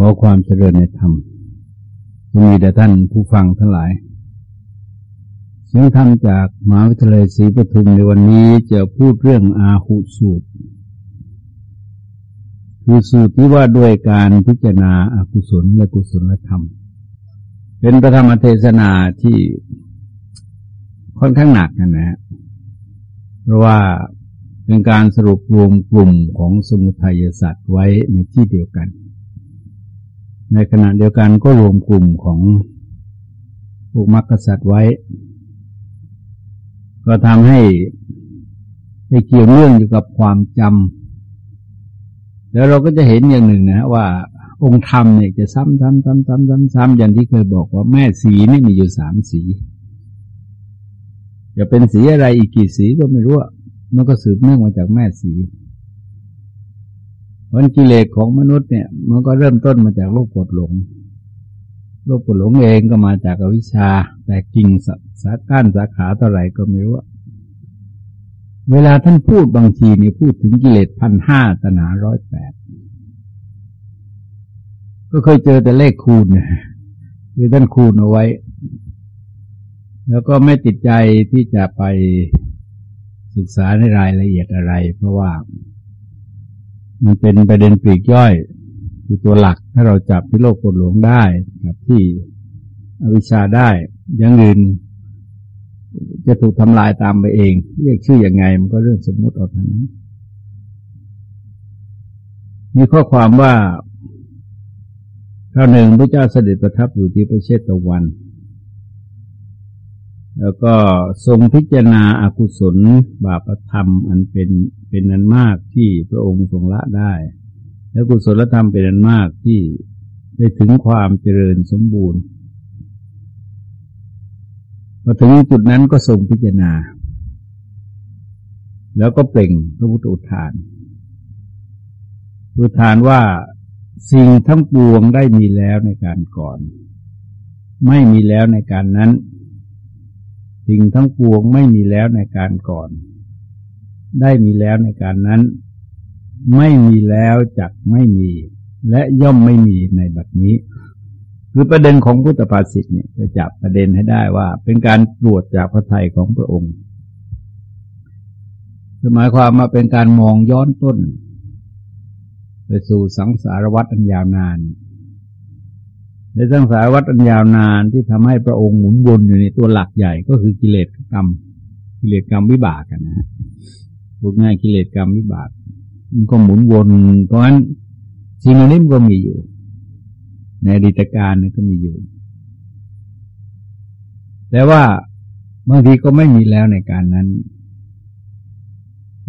ขอความเจริญในธรรมมีแต่ท่านผู้ฟังทั้งหลาย เสียงธรรมจากมหาวิทยาลัยศรีปทุมในวันนี้จะพูดเรื่องอาหุสูตร คือสูตรที่ว่าด้วยการพิจารณาอากุศลและกุศลธรรม เป็นประธรรมเทศนาที่ค่อนข้างหนักนะฮะ เพราะว่าเป็นการสรุปรวมกลุ่มของสมุทัยสัตว์ไว้ในที่เดียวกัน ในขณะเดียวกันก็รวมกลุ่มของพวกมรรคสัตว์ไว้ ก็ทำให้ได้เกี่ยวเนื่องอยู่กับความจำแล้วเราก็จะเห็นอย่างหนึ่งนะว่าองค์ธรรมเนี่ยจะซ้ำซ้ำซ้ำซ้ำซ้ำซ้ำอย่างที่เคยบอกว่าแม่สีนี่มีอยู่สามสี จะเป็นสีอะไรอีกกี่สีก็ไม่รู้มันก็สืบเนื่องมาจากแม่สี เพราะกิเลสของมนุษย์เนี่ย มันก็เริ่มต้นมาจากโลกกดหลงโลกกดหลงเองก็มาจากอวิชชา แต่กิ่งสาก้านสาขาเท่าไหร่ก็ไม่รู้เวลาท่านพูดบางทีนี่พูดถึงกิเลสพันห้าตนาร้อยแปดก็เคยเจอแต่เลขคูณเนี่ยคือท่านคูณเอาไว้ แล้วก็ไม่ติดใจที่จะไปศึกษาในรายละเอียดอะไร เพราะว่า มันเป็นประเด็นปลีกย่อย คือตัวหลักถ้าเราจับที่โลกกดหลวงได้กับที่อวิชชาได้ยังอื่นจะถูกทำลายตามไปเอง เรียกชื่ออยังไงมันก็เรื่องสมมุติออกทางนั้นมีข้อความว่าคราวหนึ่งพระเจ้าเสด็จประทับอยู่ที่ประเทศตะวัน แล้วก็ทรงพิจารณาอากุศลบาปธรรม อันเป็นเป็นนันมากที่พระองค์ทรงละได้ แล้วกุศลธรรมเป็นนันมากที่ได้ถึงความเจริญสมบูรณ์มาถึงจุดนั้นก็ทรงพิจารณา แล้วก็เปล่งพระพุทธอุทานอุทานว่าสิ่งทั้งปวงได้มีแล้วในการก่อน ไม่มีแล้วในการนั้น สิ่งทั้งปวงไม่มีแล้วในการก่อน ได้มีแล้วในการนั้น ไม่มีแล้วจักไม่มี และย่อมไม่มีในบัดนี้ คือประเด็นของพุทธภาษิตเนี่ยจะจับประเด็นให้ได้ว่า เป็นการตรวจจากพระทัยของพระองค์คือหมายความมาเป็นการมองย้อนต้น ไปสู่สังสารวัฏอันยาวนาน ในสังสารวัฏอันยาวนานที่ทำให้พระองค์หมุนวนอยู่ในตัวหลักใหญ่ก็คือกิเลสกรรม กิเลสกรรมวิบากกันนะฮะพูดง่ายกิเลสกรรมวิบาก มันก็หมุนวน เพราะฉะนั้นสิ่งเหล่านี้มันก็มีอยู่ ในอดีตการนี่ก็มีอยู่ แต่ว่าบางทีก็ไม่มีแล้วในการนั้น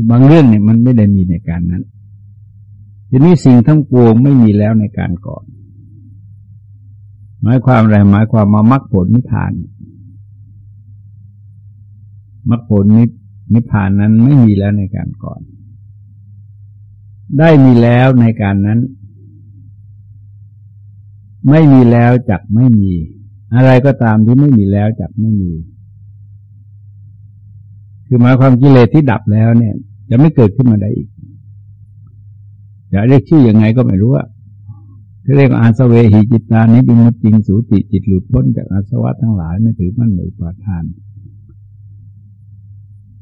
บางเรื่องเนี่ยมันไม่ได้มีในการนั้นทีนี้สิ่งทั้งปวงไม่มีแล้วในการก่อน หมายความอะไรหมายความมามรรคผลนิพพานมรรคผลนิพพานนั้นไม่มีแล้วในการก่อน ได้มีแล้วในการนั้น ไม่มีแล้วจักไม่มี อะไรก็ตามที่ไม่มีแล้วจักไม่มี คือหมายความกิเลสที่ดับแล้วเนี่ย จะไม่เกิดขึ้นมาได้อีกจะเรียกชื่ออยังไงก็ไม่รู้อะ เรียกอาสเวหิจิตานิบิมุตจิงสูติจิตหลุดพ้นจากอาสวะทั้งหลายไม่ถือมั่นในปาทาน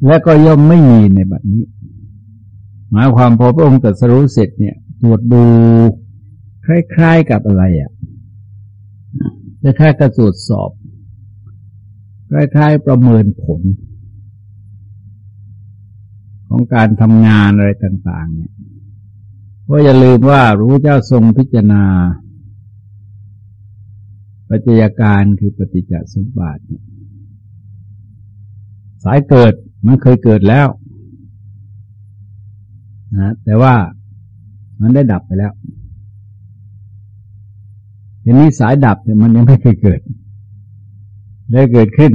และก็ย่อมไม่มีในบัดนี้ หมายความพอพระองค์ตรัสรู้เสร็จเนี่ย ตรวจดูคล้ายๆกับอะไรอะจะแค่กระตรวจสอบ คล้ายๆประเมินผล ของการทำงานอะไรต่าง ๆ เนี่ย ว่าอย่าลืมว่ารู้เจ้าทรงพิจารณา ปัจจัยการคือปฏิจจสมบัติสายเกิดมันเคยเกิดแล้วนะแต่ว่ามันได้ดับไปแล้วทีนี้สายดับเนี่ยมันยังไม่เคยเกิด ได้เกิดขึ้น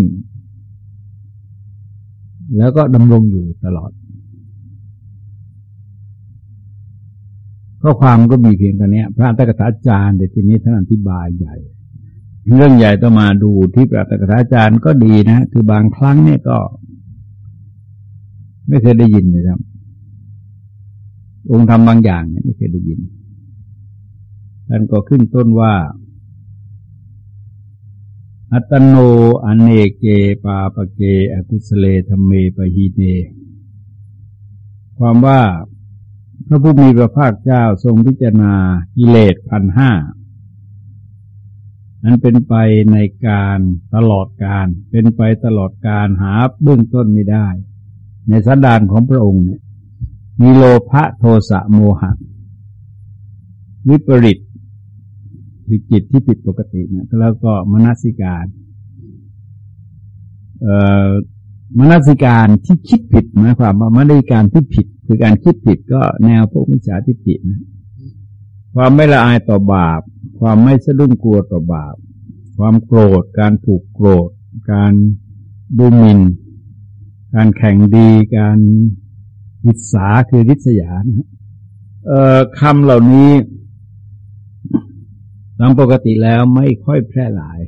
แล้วก็ดำรงอยู่ตลอด ข้อความก็มีเพียงแค่นี้พระตถกถาจารย์แต่ทีนี้ท่านอธิบายใหญ่ เรื่องใหญ่ต้องมาดูที่พระตถกถาจารย์ก็ดีนะคือบางครั้งเนี่ยก็ ไม่เคยได้ยินเลยครับ องค์ทำบางอย่างเนี่ยไม่เคยได้ยินท่านก็ขึ้นต้นว่า อัตโนอเนเกปาปเกอกุสเลธรรมเมปหีเนความว่า พระผู้มีพระภาคเจ้าทรงพิจารณากิเลสพันห้านั้นเป็นไปในการตลอดการ เป็นไปตลอดการหาเบื้องต้นไม่ได้ ในสันดานของพระองค์เนี่ย มีโลภะโทสะโมหะ วิปริตคือจิตที่ผิดปกตินะแล้วก็มนสิการเอ่อมนสิการที่คิดผิดหมายความว่ามนสิการที่ผิด คือการคิดผิดก็แนวพวกมิจฉาทิฏฐินะความไม่ละอายต่อบาป ความไม่สะดุ้งกลัวต่อบาป ความโกรธ การผูกโกรธ การดูหมิน่น การแข่งดี การอิสาคือริษยานะคำเหล่านี้ตามปกติแล้วไม่ค่อยแพร่หลาย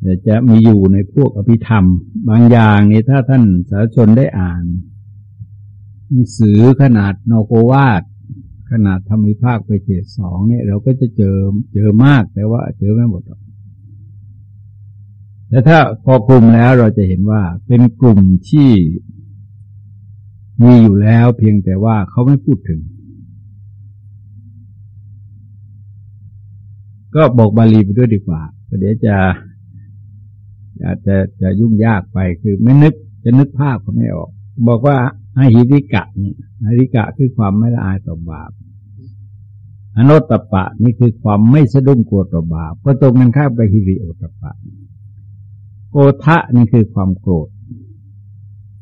แต่จะมีอยู่ในพวกอภิธรรม บางอย่างนี่ถ้าท่านสาธารณชนได้อ่าน หนังสือขนาดโนโกวาดขนาดทำมิภาคไปเจ็ดสองเนี่ยเราก็จะเจอเจอมากแต่ว่าเจอไม่หมดแต่ถ้าพอกลุ่มแล้วเราจะเห็นว่าเป็นกลุ่มที่มีอยู่แล้วเพียงแต่ว่าเขาไม่พูดถึง ก็บอกบาลีไปด้วยดีกว่าเดี๋ยวจะอาจจะจะยุ่งยากไปคือไม่นึกจะนึกภาพก็ไม่ออก บอกว่า อาหิริกะนี่อาหิริกะคือความไม่ละอายต่อบาปอนุตตปะนี่คือความไม่สะดุ้งกลัวต่อบาป ก็ตรงกันข้ามกับฮิริโอตปะ โกทะนี่คือความโกรธ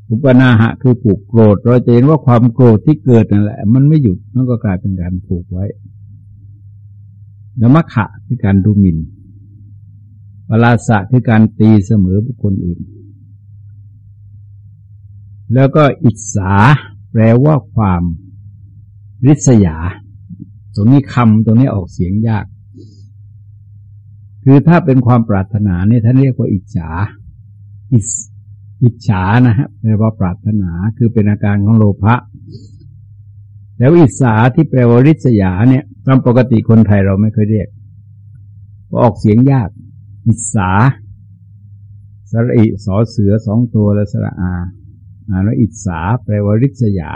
อุปนาหะคือผูกโกรธ เราจะเห็นว่าความโกรธที่เกิดนั่นแหละ มันไม่หยุด มันก็กลายเป็นการผูกไว้ล้วมัขะคือการดูหมิน่นปลาสะคือการตีเสมอบุคคลอื่น แล้วก็อิสาแปลว่าความริษยา ตรงนี้คำตรงนี้ออกเสียงยาก คือถ้าเป็นความปรารถนาเนี่ยท่านเรียกว่าอิจฉาอิสอิจฉานะฮะแปลว่าปรารถนาคือเป็นอาการของโลภะแล้วอิสาที่แปลว่าริษยาเนี่ยตามปกติคนไทยเราไม่เคยเรียกออกเสียงยาก อิสาสระอิสอเสือสองตัวและสระอา อ่านว่าอิสาแปลว่าริษยา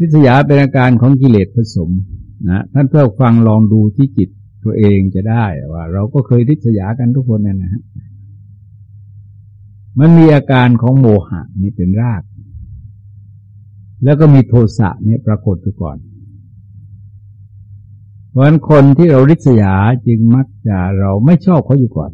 ริษยาเป็นอาการของกิเลสผสมนะท่านเพื่อฟังลองดูที่จิตตัวเองจะได้ว่า เราก็เคยริษยากันทุกคนเนี่ยนะฮะมันมีอาการของโมหะนี่เป็นราก แล้วก็มีโทสะเนี่ยปรากฏอยู่ก่อน เพราะฉะนั้นคนที่เราริษยาจึงมักจะเราไม่ชอบเขาอยู่ก่อน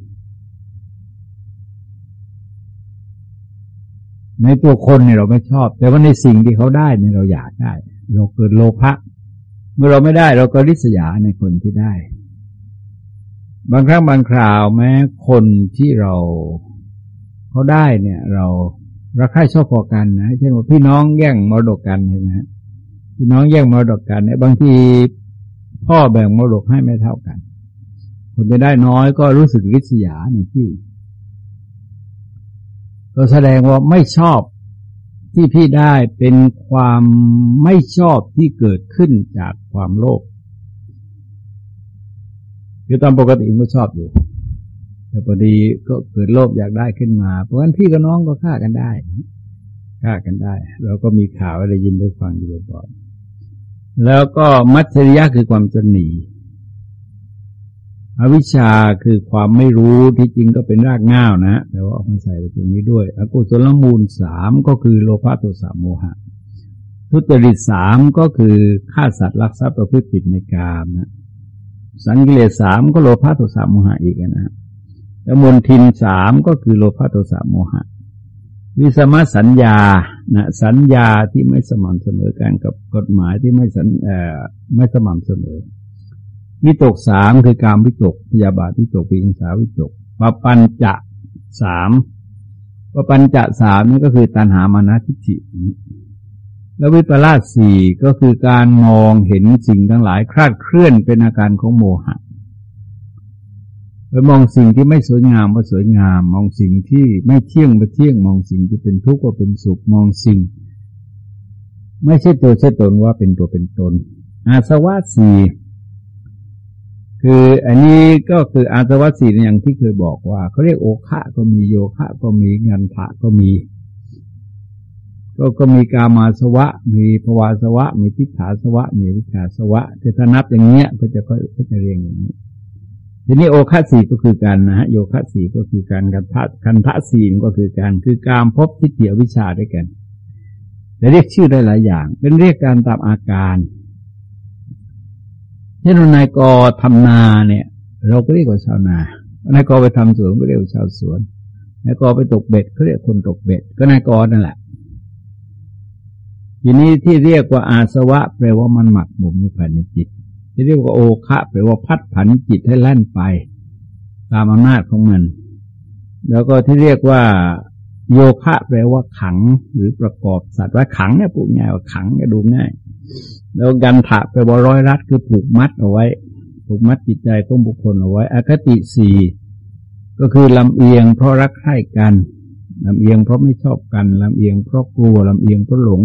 ในตัวคนเนี่ยเราไม่ชอบ แต่ว่าในสิ่งที่เขาได้เนี่ยเราอยากได้ เราเกิดโลภะเมื่อเราไม่ได้เราก็ริษยาในคนที่ได้ บางครั้งบางคราวแม้คนที่เราเขาได้เนี่ย เรารักใคร่ชอบพอกันนะเช่นว่าพี่น้องแย่งมรดกกันเห็นไหมพี่น้องแย่งมรดกกันเนี่ยบางทีพ่อแบ่งมรดกให้ไม่เท่ากัน คนจะได้น้อยก็รู้สึกริษยาในที่ ก็แสดงว่าไม่ชอบที่พี่ได้เป็นความไม่ชอบที่เกิดขึ้นจากความโลภคือตามปกติก็ชอบอยู่ แต่พอดีก็เกิดโลภอยากได้ขึ้นมา เพราะฉะนั้นพี่กับน้องก็ฆ่ากันได้ฆ่ากันได้ เราก็มีข่าวได้ยินได้ฟังอยู่บ่อยแล้วก็มัจฉริยะคือความจนี อวิชชาคือความไม่รู้ที่จริงก็เป็นรากง่าวนะ แต่ว่าเอามาใส่ไปตรงนี้ด้วย อกุศลมูลสามก็คือโลภะโทสะโมหะ ทุจริตสามก็คือฆ่าสัตว์ลักทรัพย์ประพฤติผิดในกามนะ สังกิเลสสามก็โลภะโทสะโมหะอีกนะแล้วมนทินสามก็คือโลภะโทสะโมหะ วิสมสัญญานะสัญญาที่ไม่สม่ำเสมอกันกับกฎหมายที่ไม่สัญไม่สม่ำเสมอ วิตกสามคือการวิตกพยาบาทวิตกปีงสาวิตกปปัญจะสามปปัญจะสามนี่ก็คือตัณหามานะทิฏฐิแล้ววิปลาสสี่ก็คือการมองเห็นสิ่งทั้งหลายคลาดเคลื่อนเป็นอาการของโมหะไปมองสิ่งที่ไม่สวยงามว่าสวยงาม มองสิ่งที่ไม่เที่ยงว่าเที่ยง มองสิ่งที่เป็นทุกข์ว่าเป็นสุข มองสิ่ง ไม่ใช่ตัวใช่ตนว่าเป็นตัวเป็นตน อาสวะสี่ คืออันนี้ก็คืออาสวะสี่อย่างที่เคยบอกว่าเขาเรียกโอคะก็มีโยคะก็มีงานถะก็มี ก็ก็มีกามาสวะ มีภวาสวะ มีทิฏฐาสวะ มีวิชาสวะถ้านับอย่างเงี้ยก็จะก็จะเรียงอย่างนี้ ทีนี้โอคะสีก็คือการนะฮะโยคะสีก็คือการกันทะคันทะสีก็คือการคือการพบทิฏฐิวิชาด้วยกันแต่เรียกชื่อได้หลายอย่าง เป็นเรียกการตามอาการ เช่นนายกอทำนาเนี่ย เราก็เรียกว่าชาวนานายกอไปทำสวนก็เรียกว่าชาวสวนนายกอไปตกเบ็ดก็เรียกคนตกเบ็ด ก็นายกอนั่นแหละ ทีนี้ที่เรียกว่าอาสวะแปลว่ามันหมักหมมอยู่ภายในจิต ที่เรียกว่าโอคะแปลว่าพัดผันจิตให้แล่นไป ตามอำนาจของมัน แล้วก็ที่เรียกว่า โยคะแปลว่าขัง หรือประกอบสัตว์ว่าขังเนี่ยพูดง่ายว่าขังก็ดูง่าย แล้วกันถะไปบร้อยรัดคือผูกมัดเอาไว้ ผูกมัดจิตใจของบุคคลเอาไว้ อคติสี่ก็คือลำเอียงเพราะรักใคร่กันลำเอียงเพราะไม่ชอบกันลำเอียงเพราะกลัวลำเอียงเพราะหลง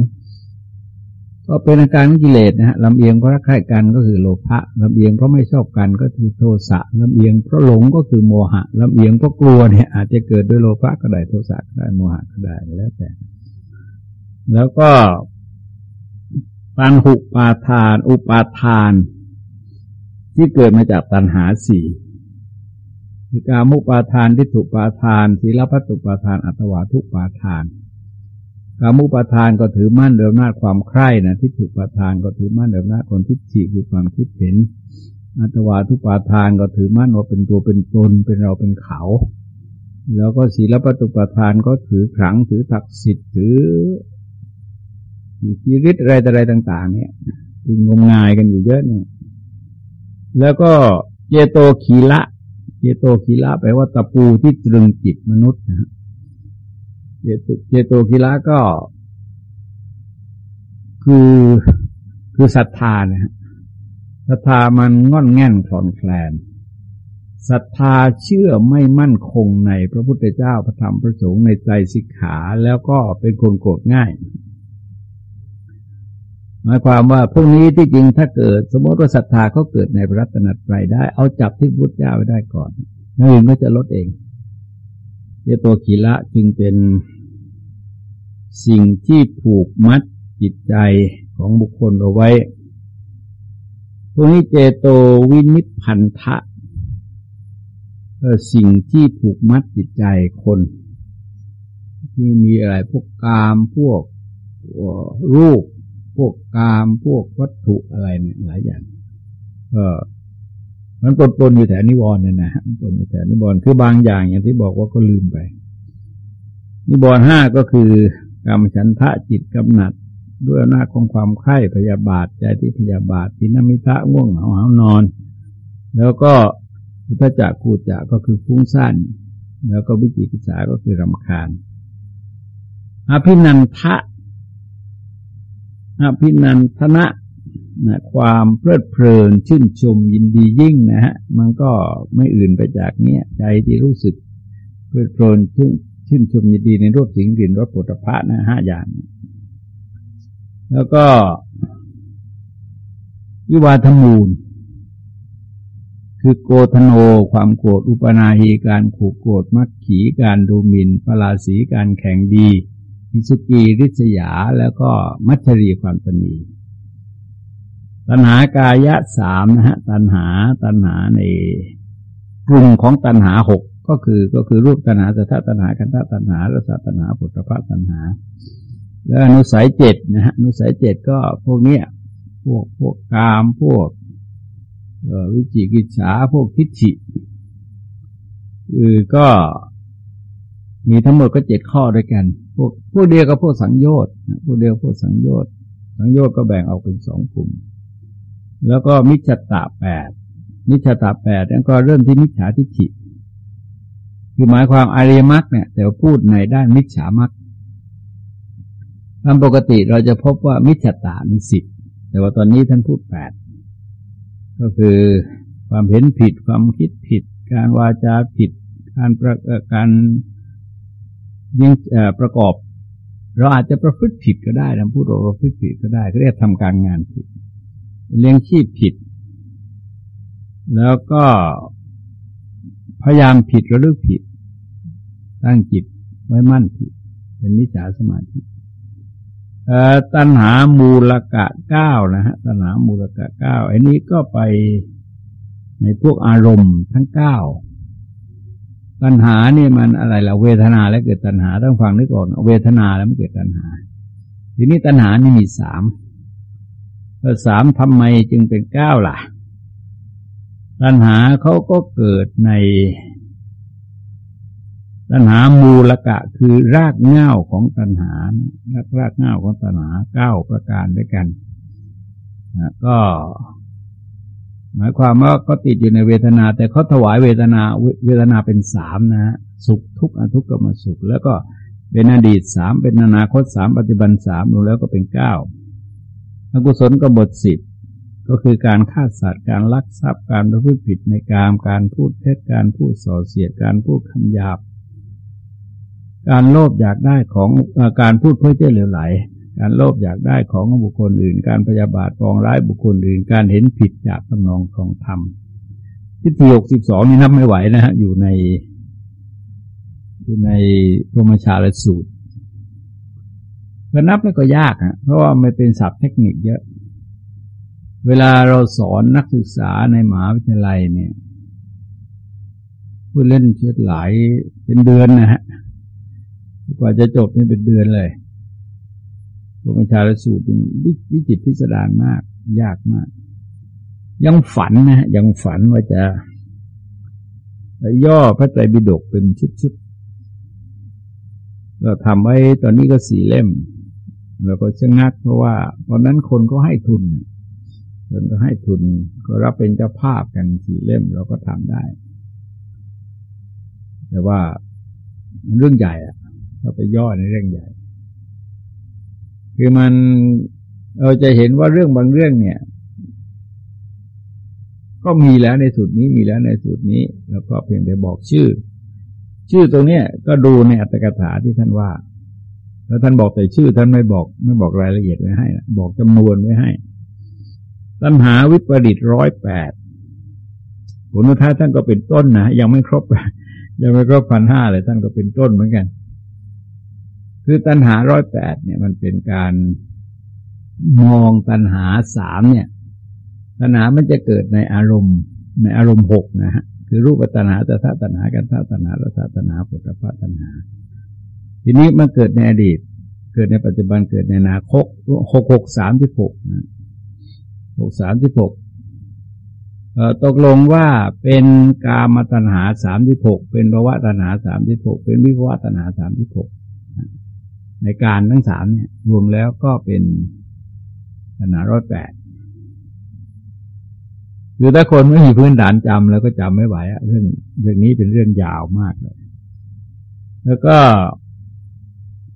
ก็เป็นอาการของกิเลสนะฮะลำเอียงเพราะรักใคร่กันก็คือโลภะลำเอียงเพราะไม่ชอบกันก็คือโทสะลำเอียงเพราะหลงก็คือโมหะลำเอียงเพราะกลัวเนี่ย อาจจะเกิดด้วยโลภะก็ได้โทสะก็ได้โมหะก็ได้แล้วแต่ แล้วก็ ปังหุปาทาน อุปาทาน ที่เกิดมาจากตัณหาสี่คือกามุปาทานทิฏฐุปาทานศีลพัตุปาทานอัตวาทุปาทานกามุปาทานก็ถือมั่นเดิมหน้าความใคร่นะทิฏฐุปาทานก็ถือมั่นเดิมหน้าคนทิฏฐิคือความคิดเห็น อัตวาทุปาทานก็ถือมั่นว่าเป็นตัวเป็นตนเป็นเราเป็นเขา แล้วก็ศีลปัตุปาทานก็ถือขลังถือศักดิ์สิทธิ์ถือ ชีวิตอะไรอะไรต่าง ๆ เนี่ยที่งมงายกันอยู่เยอะเนี่ย แล้วก็เจโตขีละ เจโตขีละแปลว่าตะปูที่ตรึงจิตมนุษย์นะฮะเจโตขีละก็ คือคือศรัทธานะฮะศรัทธามันง่อนแง่นคลอนแคลนศรัทธาเชื่อไม่มั่นคงในพระพุทธเจ้าพระธรรมพระสงฆ์ในใจสิกขาแล้วก็เป็นคนโกรธง่าย หมายความว่าพวกนี้ที่จริงถ้าเกิด สมมติว่าศรัทธาเขาเกิดในพระรัตนตรัยได้ เอาจับที่พุทธเจ้าไว้ได้ก่อนนั่นก็จะลดเองเจโตขีละจึงเป็นสิ่งที่ผูกมัดจิตใจของบุคคลเอาไว้พวกนี้เจโตวินิพันธะสิ่งที่ผูกมัดจิตใจคน ที่มีอะไรพวกกามพวกรูป พวกกามพวกวัตถุอะไรเนี่ยหลายอย่างก็มันปนปนอยู่แถวนิวรณ์เนี่ยนะปนอยู่แถวนิวรณ์คือบางอย่างอย่างที่บอกว่าก็ลืมไป นิวรณ์ห้าก็คือกรรมฉันทะจิตกำหนัด ด้วยหน้าของความไข้พยาบาทใจที่พยาบาททินามิทะง่วงเหงาหานอน แล้วก็พุทธจักกูจักก็คือฟุ้งซ่านแล้วก็วิจิกิจฉาก็คือรำคาญอภินันทะ อภินันทนะนะความเพลิดเพลินชื่นชมยินดียิ่งนะฮะ มันก็ไม่อื่นไปจากเนี้ยใจที่รู้สึกเพลิดเพลินชื่นชื่นชมยินดีในรูปสิ่งกลิ่นรสปุถะพะนะห้าอย่าง แล้วก็วิวาทมูล คือโกธโนความโกรธอุปนาหีการขู่โกรธมักขีการดูหมิน่นปลาสีการแข่งดีิสุกีริษยาแล้วก็มัชรีความตนีตัณหากายะสามนะฮะตัณหาตัณหาในกลุ่มของตัณหาหกก็คือก็คือรูปตัณหาสัทธตัณหาคันธตัณหารสตัณหาปุถะตัณหา แล้วอนุสัยเจ็ดนะฮะอนุสัยเจ็ดก็พวกเนี้ยพวกพวกกามพวกวิจิกิจฉาพวกทิฏฐิคือก็มีทั้งหมดก็เจ็ดข้อด้วยกัน พวกพวกเดียวกับพวกสังโยชน์พวกเดียวพวกสังโยชน์สังโยชน์ก็แบ่งออกเป็นสองกลุ่ม แล้วก็มิจฉาแปดมิจฉาแปดนั่นก็เริ่มที่มิจฉาทิฏฐิคือหมายความอริยมรรคเนี่ยแต่พูดในด้านมิจฉามรรคตามปกติเราจะพบว่ามิจฉาตามีสิบแต่ว่าตอนนี้ท่านพูดแปดก็คือความเห็นผิดความคิดผิด การวาจาผิด การประการ ยิ่งประกอบ เราอาจจะประพฤติผิดก็ได้นะพูดว่าประพฤติผิดก็ได้เรียกทำการงานผิด เลี้ยงชีพผิด แล้วก็พยายามผิดระลึกผิด ตั้งจิตไว้มั่นผิด เป็นมิจฉาสมาธิตัณหามูลกะเก้านะฮะตัณหามูลกะเก้าอันนี้ก็ไปในพวกอารมณ์ทั้งเก้า ตัณหาเนี่ยมันอะไรล่ะเวทนาแล้วเกิดตัณหาต้องฟังนึกออกเวทนาแล้วมันเกิดตัณหา ทีนี้ตัณหานี่มีสามสามทำไมจึงเป็นเก้าล่ะ ตัณหาเขาก็เกิดใน ตัณหามูลกะคือรากเง้าของตัณหารากรากเง้าของตัณหาเก้าประการด้วยกันก็ หมายความว่าก็ติดอยู่ในเวทนา แต่เขาถวายเวทนาเวทนาเป็นสามนะสุขทุกข์อทุกข์ก็มาสุข แล้วก็เป็นอดีตสามเป็นอนาคตสามปัจจุบันสามรวมแล้วก็เป็นเก้าอกุศลก็บทสิบก็คือการฆ่าสัตว์การลักทรัพย์การประพฤติผิดในกามการพูดเท็จการพูดส่อเสียดการพูดคำหยาบ การโลภอยากได้ของอการพูดเพื่อเจ้าเหลวไหล การโลภอยากได้ของบุคคลอื่น การพยาบาทปองร้ายบุคคลอื่น การเห็นผิดจากตำนองของธรรมทิฏฐิหกสิบสองนี่นับไม่ไหวนะฮะอยู่ในอยู่ในพรมชาลสูตรก็นับแล้วก็ยากฮะเพราะว่ามันเป็นศัพท์เทคนิคเยอะ เวลาเราสอนนักศึกษาในมหาวิทยาลัยเนี่ยผู้เล่นเชือหลายเป็นเดือนนะฮะกว่าจะจบนี่เป็นเดือนเลย พระมชาลสูตรวิจิตพิสดารมาก ยากมาก ยังฝันนะฮะยังฝันว่าจะย่อพระไตรปิฎกเป็นชุดๆก็ทำไว้ตอนนี้ก็สี่เล่ม แล้วก็ชะงักเพราะว่า ตอนนั้นคนก็ให้ทุนคนก็ให้ทุนก็รับเป็นเจ้าภาพกันสี่เล่มเราก็ทำได้ แต่ว่าเรื่องใหญ่อะเราไปย่อในเรื่องใหญ่ คือมันเราจะเห็นว่าเรื่องบางเรื่องเนี่ย ก็มีแล้วในสูตรนี้มีแล้วในสูตรนี้ แล้วก็เพียงแต่บอกชื่อ ชื่อตรงเนี้ยก็ดูในอัตถกถาที่ท่านว่า แล้วท่านบอกแต่ชื่อท่านไม่บอก ไม่บอกรายละเอียดไว้ให้ บอกจำนวนไว้ให้ตัณหาวิปริตร้อยแปดผลท้ายท่านก็เป็นต้นนะยังไม่ครบยังไม่ครบพันห้าเลยท่านก็เป็นต้นเหมือนกัน คือตัณหาร้อยแปดเนี่ยมันเป็นการมองตัณหาสามเนี่ย ตัณหามันจะเกิดในอารมณ์ในอารมณ์หกนะฮะคือรูปตัณหาตถาตัณหากันตตัณหาละตัณหาปุถะตัณหา ทีนี้มันเกิดในอดีต เกิดในปัจจุบันเกิดในอนาคตหกหกสามที่หกนะหกสามที่หกตกลงว่าเป็นกามตัณหาสามที่หกเป็นภวะตัณหาสามที่หกเป็นวิภวะตัณหาสามที่หก ในการทั้งสามเนี่ยรวมแล้วก็เป็นปัญหาร้อยแปดคือถ้าคนไม่มีพื้นฐานจำแล้วก็จำไม่ไหวอะเรื่องเรื่องนี้เป็นเรื่องยาวมากเลย แล้วก็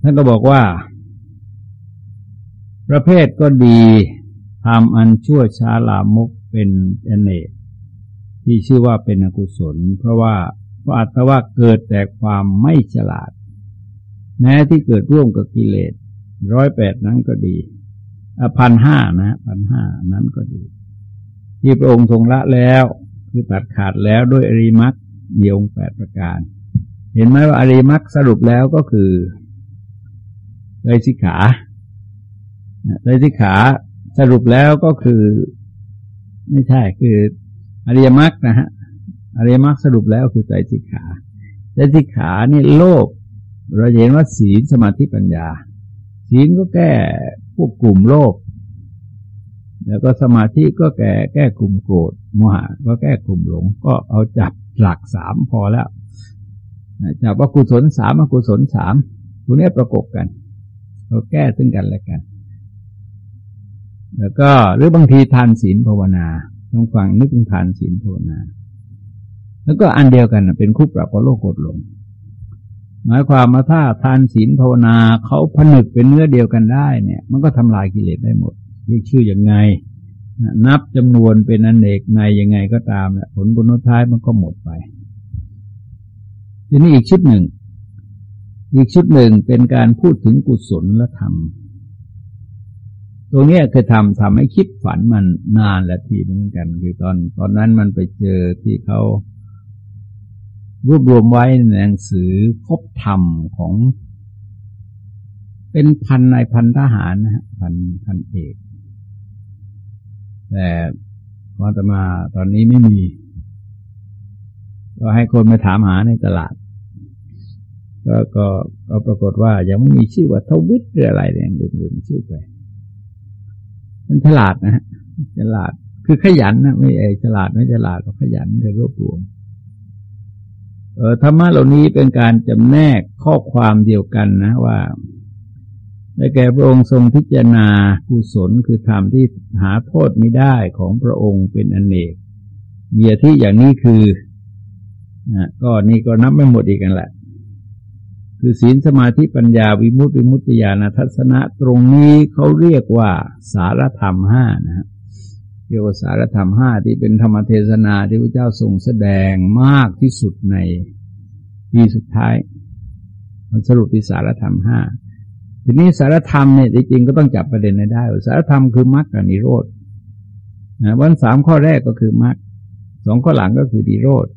ท่านก็บอกว่า ประเภทก็ดีทำอันชั่วช้าลามกเป็นอเนกที่ชื่อว่าเป็นอกุศล เพราะว่าเพราะอัตว่าเกิดแต่ความไม่ฉลาด แม้ที่เกิดร่วมกับกิเลสร้อยแปดนั้นก็ดีพันห้านะพันห้านั้นก็ดี ที่พระองค์ทรงละแล้วคือตัดขาดแล้วด้วยอริมักเดียวแปดประการ เห็นไหมว่าอริมักสรุปแล้วก็คือเลยสิขาเลยสิขาสรุปแล้วก็คือ ไม่ใช่คืออริยมรรคนะฮะอริยมรรคสรุปแล้วคือใจสิขาใจสิขานี่โลภ เราเห็นว่าศีลสมาธิปัญญา ศีลก็แก้ควบกลุ่มโลภแล้วก็สมาธิก็แก้แก้กลุ่มโกรธโมหะก็แก้กลุ่มหลง ก็เอาจับหลักสามพอแล้วจับว่ากุศลสามอกุศลสามตัวนี้ประกบกันเราแก้ซึ่งกันและกัน แล้วก็หรือบางทีทานศีลภาวนาต้องฟังนึกถึงทานศีลภาวนา แล้วก็อันเดียวกันเป็นคู่ปรับกับโลกกดลง หมายความว่าถ้าทานศีลภาวนาเขาผนึกเป็นเนื้อเดียวกันได้เนี่ย มันก็ทำลายกิเลสได้หมดเรียกชื่ออย่างไง นับจำนวนเป็นอันเอกในยังไงก็ตามแหละผลบุญท้ายมันก็หมดไปทีนี้อีกชุดหนึ่ง อีกชุดหนึ่งเป็นการพูดถึงกุศลและธรรมตรงนี้คือทำทำให้คิดฝันมันนานและทีเหมือนกัน คือตอนตอนนั้นมันไปเจอที่เขา รวบรวมไว้ในหนังสือคบธรรมของ เป็นพันนายพันทหารนะฮะพันพันเอกแต่พอจะมาตอนนี้ไม่มี ก็ให้คนมาถามหาในตลาด ก็ก็ก็ปรากฏว่ายังไม่มีชื่อว่าทวิตหรืออะไรอย่างอื่นๆชื่อไปมันฉลาดนะฮะฉลาดคือขยันนะไม่ไอฉลาดไม่ฉลาดก็ขยันในรวบรวม ธรรมะเหล่านี้เป็นการจำแนกข้อความเดียวกันนะว่าได้แก่พระองค์ทรงพิจารณากุศลคือธรรมที่หาโทษไม่ได้ของพระองค์เป็นอนเนกเยียที่อย่างนี้คือนะก็นี่ก็นับไม่หมดอีกกันแหละ คือศีลสมาธิปัญญาวิมุตติวิมุตติญาณทัศนะ ตรงนี้เขาเรียกว่าสารธรรมห้านะฮะ เรียกว่าสารธรรมห้าที่เป็นธรรมเทศนาที่พระเจ้าทรงแสดงมากที่สุดในปีสุดท้าย มันสรุปที่สารธรรมห้าทีนี้สารธรรมเนี่ยจริงๆก็ต้องจับประเด็นให้ได้สารธรรมคือมรรคกับนิโรธนะวันสามข้อแรกก็คือมรรคสองข้อหลังก็คือนิโรธ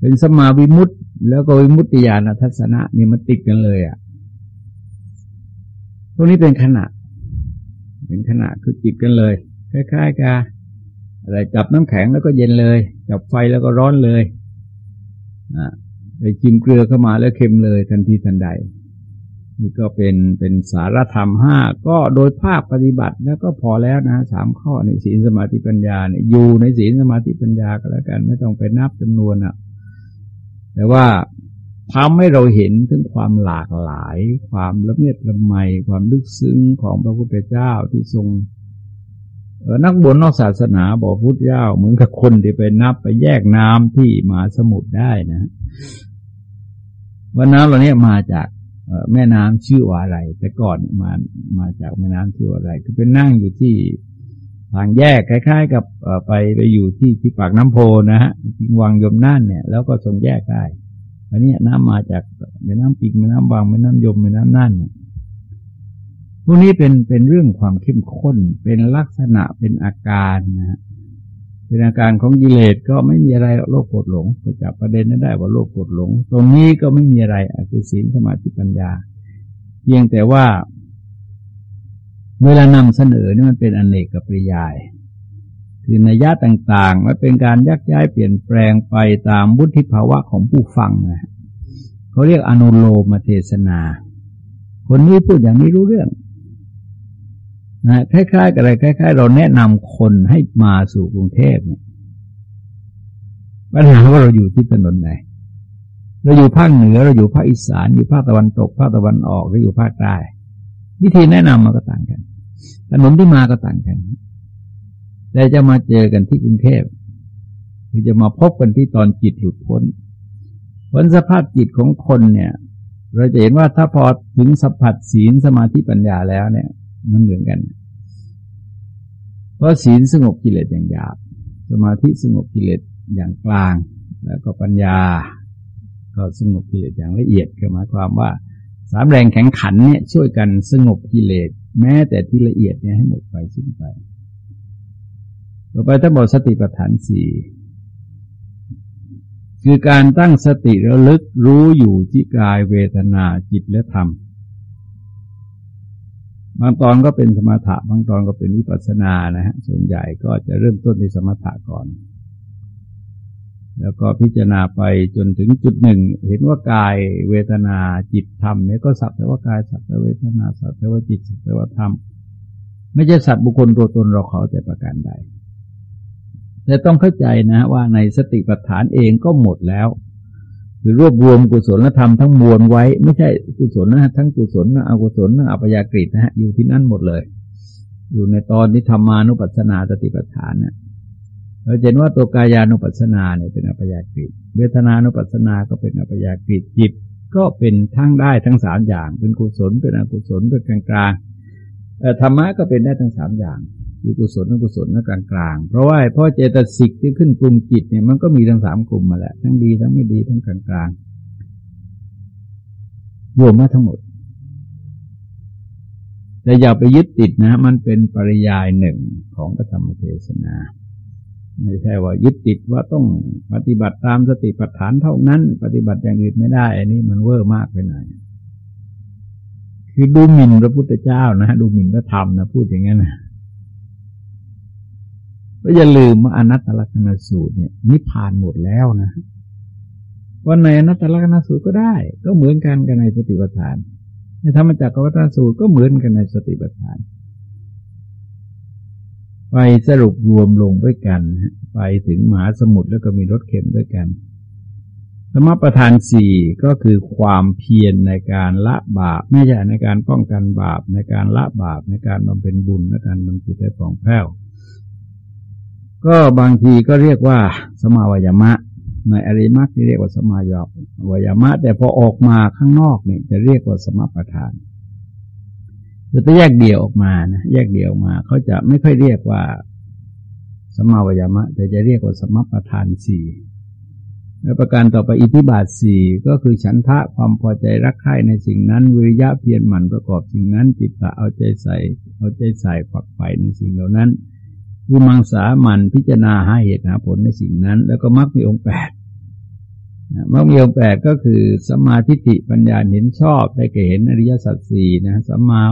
เป็นสมาวิมุตติ แล้วก็วิมุตติญาณทัศนะเนี่ยมันติดกันเลยอะตรงนี้เป็นขณะ เป็นขณะคือติดกันเลย คล้ายๆกับอะไรจับน้ำแข็งแล้วก็เย็นเลย จับไฟแล้วก็ร้อนเลยอ่าไปจิ้มเกลือเข้ามาแล้วเค็มเลยทันทีทันใด นี่ก็เป็นเป็นสารธรรมห้าก็โดยภาคปฏิบัติแล้วก็พอแล้วนะสามข้อในศีลสมาธิปัญญาเนี่ยอยู่ในศีลสมาธิปัญญาก็แล้วกัน ไม่ต้องไปนับจำนวนอะ แต่ว่าทำให้เราเห็นถึงความหลากหลาย ความละเมียดละไมความลึกซึ้งของพระพุทธเจ้าที่ทรง นักบวชนอกศาสนาบอกพุทธเจ้าเหมือนกับคนที่ไปนับไปแยกน้ำที่มหาสมุทรได้นะวันน้ำเหล่านี้มาจากแม่น้ำชื่อว่าอะไร แต่ก่อนมามาจากแม่น้ำชื่อว่าอะไร คือเป็นนั่งอยู่ที่ทางแยกคล้าย ๆ กับไปไปอยู่ที่ที่ปากน้ำโพนะฮะทิงวังยมน่านเนี่ย แล้วก็ทรงแยกได้อันนี้น้ำมาจากแม่น้ำปิงแม่น้ำบางแม่น้ำยมแม่น้ำน่านเนี่ย พวกนี้เป็นเป็นเรื่องความเข้มข้น เป็นลักษณะเป็นอาการนะฮะเป็นอาการของกิเลสก็ไม่มีอะไรโลกโกรธหลงก็จับประเด็นนั้นได้ว่าโลกโกรธหลง ตรงนี้ก็ไม่มีอะไรคือศีลสมาธิปัญญา เพียงแต่ว่า เวลานำเสนอนี่มันเป็นอนเนกกับปริยาย คือนัยยะต่างๆมันเป็นการยักย้ายเปลี่ยนแปลงไปตามบุธิภาวะของผู้ฟังนะเขาเรียกอนุโลมเทศนา คนนี้พูดอย่างนี้รู้เรื่อง นะคล้ายๆกับอะไรคล้ายๆ เราแนะนำคนให้มาสู่กรุงเทพเนี่ยปัญหาว่าเราอยู่ที่ถนนไหนเราอยู่ภาคเหนือเราอยู่ภาคอีสานอยู่ภาคตะวันตก ภาคตะวันออกหรืออยู่ภาคใต้วิธีแนะนำมันก็ต่างกันถนนที่มาก็ต่างกันแต่จะมาเจอกันที่กรุงเทพคือจะมาพบกันที่ตอนจิตหลุดพ้นผลสภาพจิตของคนเนี่ย เราจะเห็นว่าถ้าพอถึงสัพผัสศีลสมาธิปัญญาแล้วเนี่ย มันเหมือนกัน เพราะศีลสงบกิเลสอย่างหยาบ สมาธิสงบกิเลสอย่างกลาง แล้วก็ปัญญา ก็สงบกิเลสอย่างละเอียดก็หมายความว่า สามแรงแข็งขันเนี่ยช่วยกันสงบกิเลสแม้แต่ที่ละเอียดเนี่ยให้หมดไปสิ้นไป ต่อไปถ้าบอกสติปัฏฐานสี่คือการตั้งสติระลึกรู้อยู่ที่กายเวทนาจิตและธรรม บางตอนก็เป็นสมถะบางตอนก็เป็นวิปัสสนานะฮะส่วนใหญ่ก็จะเริ่มต้นในสมถะก่อน แล้วก็พิจารณาไปจนถึงจุดหนึ่ง เห็นว่ากายเวทนาจิตธรรมเนี่ยก็สักแต่ว่ากายสักแต่เวทนาสักแต่ว่าจิตสักแต่ว่าธรรมไม่ใช่สัตว์บุคคลตัวตนเราเขาแต่ประการใดแต่ต้องเข้าใจนะว่าในสติปัฏฐานเองก็หมดแล้ว คือรวบรวมกุศลธรรมทั้งมวลไว้ ไม่ใช่กุศลนะทั้งกุศลนะอกุศลนะอัปยากฤินะฮะอยู่ที่นั่นหมดเลย อยู่ในตอนที่ธรรมานุปัสสนาสติปัฏฐานเนี่ยเราเห็นว่าตัวกายานุปัสสนาเนี่ยเป็นอัปยากฤิเวทนานุปัสสนาก็เป็นอัปยากฤิจิตก็เป็นทั้งได้ทั้งสามอย่าง เป็นกุศลเป็นอกุศลเป็นกลางกลางธรรมะก็เป็นได้ทั้งสามอย่าง คือกุศลอกุศลและกลางกลางเพราะว่าเพราะเจตสิกที่ขึ้นกลุ่มจิตเนี่ยมันก็มีทั้งสามกลุ่มมาแหละทั้งดีทั้งไม่ดีทั้งกลางกลางรวมมาทั้งหมด แต่อย่าไปยึดติดนะ มันเป็นปริยายหนึ่งของพระธรรมเทศนาไม่ใช่ว่ายึดติดว่าต้องปฏิบัติตามสติปัฏฐานเท่านั้น ปฏิบัติอย่างอื่นไม่ได้ อันนี้มันเวอร์มากไปหน่อยคือดูหมิ่นพระพุทธเจ้านะดูหมิ่นพระธรรมนะพูดอย่างนี้นะ ก็อย่าลืมว่าอนัตตลักษณสูตรเนี่ยนิพพานหมดแล้วนะว่าในอนัตตลักษณสูตรก็ได้ ก็เหมือนกันกันในสติปัฏฐานในธรรมจักรวัฏสูตรก็เหมือนกันในสติปัฏฐาน ไปสรุปรวมลงด้วยกันไปถึงมหาสมุทรแล้วก็มีรถเข็มด้วยกันสมประทานสี่ก็คือความเพียรในการละบาปไม่ใช่ในการป้องกันบาปในการละบาปในการบำเพ็ญบุญและการบำจิตให้ผ่องแผ้ว ก็บางทีก็เรียกว่าสมาวยามะ ในอริมักที่เรียกว่าสมาวยามะ แต่พอออกมาข้างนอกเนี่ยจะเรียกว่าสมประทานจะแยกเดี่ยวออกมานะแยกเดี่ยวออกมาเขาจะไม่ค่อยเรียกว่าสมาวยามะ แต่จะเรียกว่าสมประทานสี่และประการต่อไปอิทธิบาทสี่ก็คือฉันทะความพอใจรักใคร่ในสิ่งนั้นวิริยะเพียรหมั่นประกอบสิ่งนั้นจิตตะเอาใจใส่ เอาใจใส่ฝักใฝ่ในสิ่งเหล่านั้น คือมังสามันพิจารณาหาเหตุหาผลในสิ่งนั้น แล้วก็มักมีองค์แปดมักมีองค์แปดก็คือสมาธิิปัญญาเห็นชอบได้แก่เห็นอริยสัจสี่นะสัมมา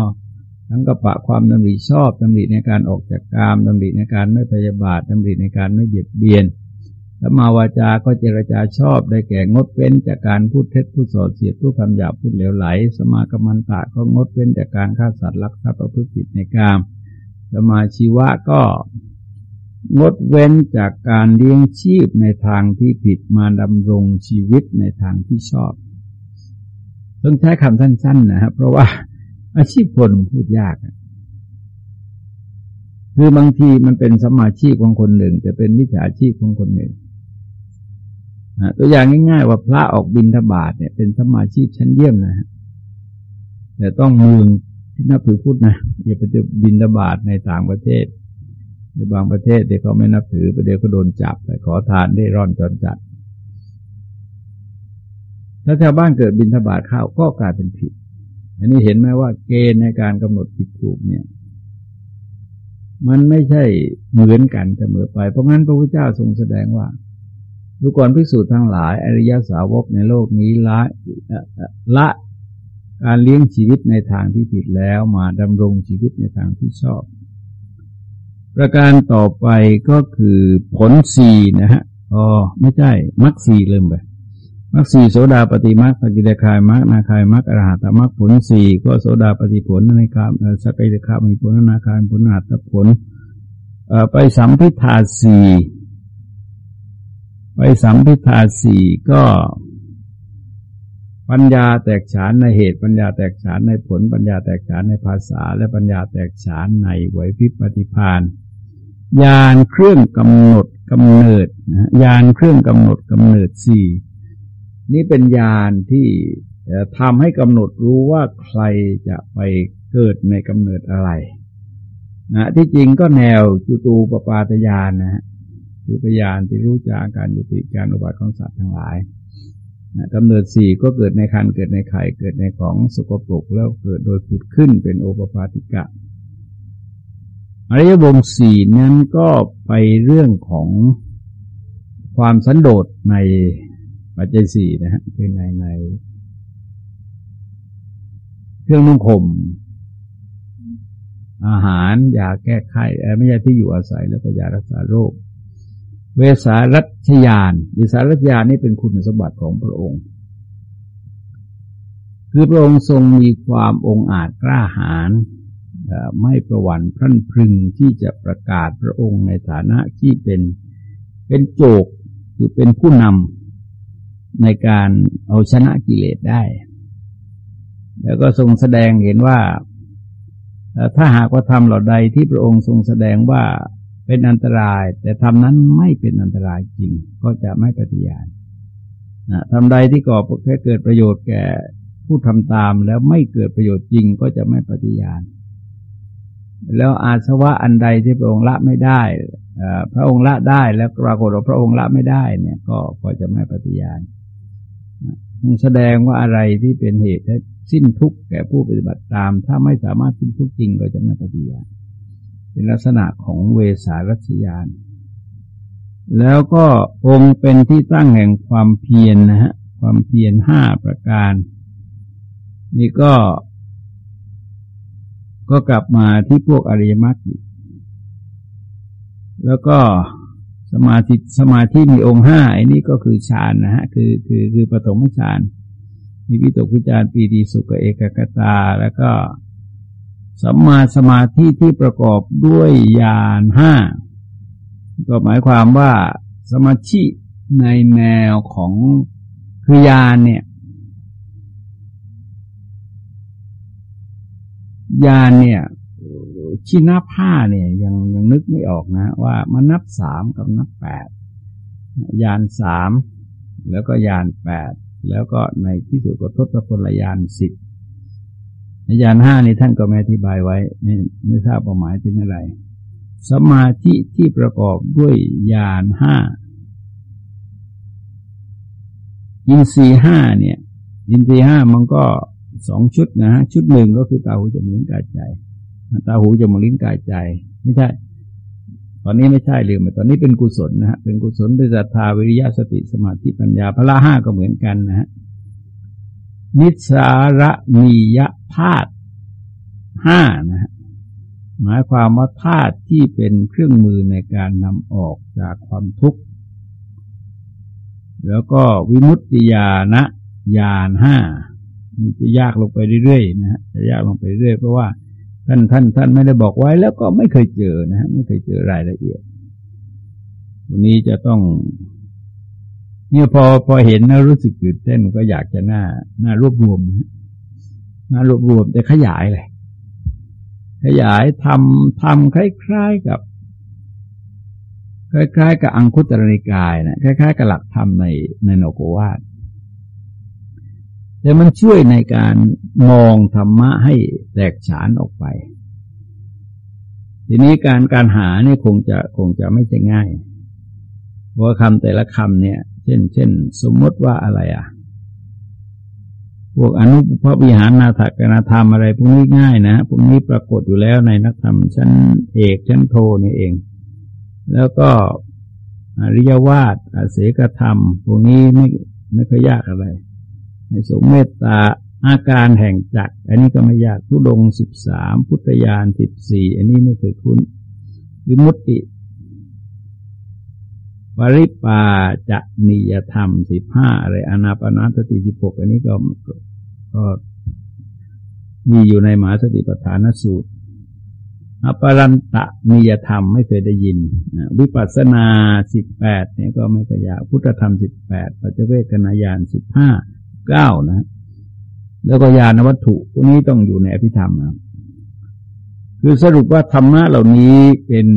ทั้งกระปะความดำริชอบดำริในการออกจากกามดำริในการไม่พยาบาทดำริในการไม่เบียดเบียนสัมมาวาจาก็เจรจาชอบได้แก่งดเว้นจากการพูดเท็จพูดสอดเสียดพูดคำหยาบพูดเหลวไหลสมากรรมันตะก็งดเว้นจากการฆ่าสัตว์ลักทรัพย์ประพฤติผิดในกามสมาชีวะก็ งดเว้นจากการเลี้ยงชีพในทางที่ผิดมาดำรงชีวิตในทางที่ชอบ ต้องใช้คำสั้นๆนะครับ เพราะว่าอาชีพคนพูดยาก คือบางทีมันเป็นสมาชีพของคนหนึ่ง แต่เป็นมิจฉาชีพของคนหนึ่งตัวอย่างง่ายๆว่าพระออกบินทบาทเนี่ยเป็นสมาชีพชั้นเยี่ยมนะ แต่ต้องเมืองที่นับถือพุทธนะอย่าไปบินทบาทในต่างประเทศ ในบางประเทศเด็กเขาไม่นับถือประเดี๋ยวก็โดนจับไปขอทานได้ร่อนจนจัด ถ้าชาวบ้านเกิดบินทบาทข้าวก็กลายเป็นผิด อันนี้เห็นไหมว่าเกณฑ์ในการกำหนดผิดถูกเนี่ย มันไม่ใช่เหมือนกันเสมอไป เพราะงั้นพระพุทธเจ้าทรงแสดงว่าดูก่อนพิสูจน์ทั้งหลาย อริยสาวกในโลกนี้ละละการเลี้ยงชีวิตในทางที่ผิดแล้วมาดำรงชีวิตในทางที่ชอบ ประการต่อไปก็คือผลสีนะฮะอ๋อไม่ใช่มรรคสีเริ่มไปมรรคสีโสดาปฏิมรรคสกิทาคายมรรคนาคายมรรคอรหัตมรรคผลสีก็โสดาปฏิผลในคามสกิทาคามีผลนาคายผลอรหัตผลไปสัมพิทาสีไปสัมพิทาสีก็ปัญญาแตกฉานในเหตุปัญญาแตกฉานในผลปัญญาแตกฉานในภาษา และปัญญาแตกฉานในไหวพริบปฏิพาน ยานเครื่องกำหนดกำเนิดยานเครื่องกำหนดกำเนิดสี่นี่เป็นยานที่ทำให้กำหนดรู้ว่าใครจะไปเกิดในกำเนิดอะไรนะที่จริงก็แนวจุตูปปาตยานนะฮะคือพยานที่รู้จากการยุติการอุบัติของสัตว์ทั้งหลายกำเนิดสี่ก็เกิดในคันเกิดในไข่เกิดในของสกปรกแล้วเกิดโดยผุดขึ้นเป็นโอปปาติกะ อริยวงสี่นั้นก็ไปเรื่องของความสันโดษในปัจจัยสี่นะฮะคือในในเครื่องนุ่งห่มอาหารยาแก้ไขไม่ใช่ที่อยู่อาศัยแล้วก็ยารักษาโรค เวสารัชยานเวสารัชยานนี่เป็นคุณสมบัติของพระองค์ คือพระองค์ทรงมีความองอาจกล้าหาญ ไม่ประวันพรั่นพรึงที่จะประกาศพระองค์ในฐานะที่เป็นเป็นโจกคือเป็นผู้นำในการเอาชนะกิเลสได้ แล้วก็ทรงแสดงเห็นว่า ถ้าหากว่าทำเหล่าใดที่พระองค์ทรงแสดงว่าเป็นอันตราย แต่ทำนั้นไม่เป็นอันตรายจริง ก็จะไม่ปฏิญาณทำใดที่ก่อแค่เกิดประโยชน์แก่ผู้ทำตามแล้วไม่เกิดประโยชน์จริงก็จะไม่ปฏิญาณ แล้วอาสวะอันใดที่พระองค์ละไม่ได้พระองค์ละได้แล้วปรากฏว่าพระองค์ละไม่ได้เนี่ย ก็ก็จะไม่ปฏิญาณแสดงว่าอะไรที่เป็นเหตุให้สิ้นทุกข์แก่ผู้ปฏิบัติตาม ถ้าไม่สามารถสิ้นทุกข์จริงก็จะไม่ปฏิบัติเป็นลักษณะของเวสารัชยานแล้วก็องค์เป็นที่ตั้งแห่งความเพียรนนะฮะ ความเพียรห้าประการ นี่ก็ ก็กลับมาที่พวกอริยมรรคแล้วก็สมาธิสมาธิมีองค์ห้าอันนี้ก็คือฌานนะฮะคือคือคือปฐมฌานมีวิตกวิจารปีติสุขเอกกตา แล้วก็สัมมาสมาธิที่ประกอบด้วยญาณห้าก็หมายความว่าสมาธิในแนวของคือญาณเนี่ย ญาณเนี่ยชี้นับห้าเนี่ยยังยังนึกไม่ออกนะ ว่ามันนับสามกับนับแปดยานสามแล้วก็ยานแปดแล้วก็ในที่สุดก็ทศพลยานสิบยานห้านี้ท่านก็ไม่อธิบายไว้ ไม่ไม่ทราบหมายถึงอะไร สมาธิที่ประกอบด้วยยานห้าอินทรีห้าเนี่ย อินทรีห้ามันก็ สองชุดนะฮะชุดหนึ่งก็คือตาหูจมูกลิ้นกายใจตาหูจมูกลิ้นกายใจ ไม่ใช่ ตอนนี้ไม่ใช่ลืมไปตอนนี้เป็นกุศลนะฮะเป็นกุศลด้วยศรัทธาวิริยะสติสมาธิปัญญาพละห้าก็เหมือนกันนะฮะนิสาระมียะธาตุห้านะฮะหมายความว่าธาตุที่เป็นเครื่องมือในการนำออกจากความทุกข์ แล้วก็วิมุตติญาณญาณห้า นี่จะยากลงไปเรื่อยๆนะฮะจะยากลงไปเรื่อยเพราะว่าท่านท่านท่านไม่ได้บอกไว้แล้วก็ไม่เคยเจอนะฮะไม่เคยเจอรายละเอียดวันนี้จะต้องเนี่ยพอพอเห็นนะรู้สึกตื่นเต้นก็อยากจะหน้าหน้ารวบรวมนะหน้ารวบรวมแต่ขยายเลยขยายทำทำคล้าย ๆกับ คล้าย ๆ กับอังคุตรนิกายนะคล้าย ๆ กับหลักธรรมในในโนโกวาท แต่มันช่วยในการมองธรรมะให้แตกฉานออกไป ทีนี้การการหาเนี่ยคงจะคงจะไม่ใช่ง่าย เพราะคำแต่ละคำเนี่ย เช่น เช่น สมมติว่าอะไรอะ พวกอนุพระวิหารนาถกนาธรรมอะไรพวกนี้ง่ายนะพวกนี้ปรากฏอยู่แล้วในนักธรรมชั้นเอกชั้นโทนี่เอง แล้วก็อริยวาสอาเสกธรรม พวกนี้ไม่ไม่ค่อยยากอะไร ในสงเมตตาอาการแห่งจักอันนี้ก็ไม่ยากทุดงสิบสามพุทธยานสิบสี่อันนี้ไม่เคยคุ้นวิมุตติ ปริปาจะนิยธรรมสิบห้าอะไรอนาปนาสติสิบหกอันนี้ก็ก็มีอยู่ในมหาสติปัฏฐานสูตรอปรันตะนิยธรรมไม่เคยได้ยินวิปัสสนาสิบแปดเนี่ยก็ไม่กยากพุทธธรรมสิบแปดปัจเจเวกนายานสิบห้า เก้านะ แล้วก็ญาณวัตถุพวกนี้ต้องอยู่ในอภิธรรมนะคือสรุปว่าธรรมะเหล่านี้เป็น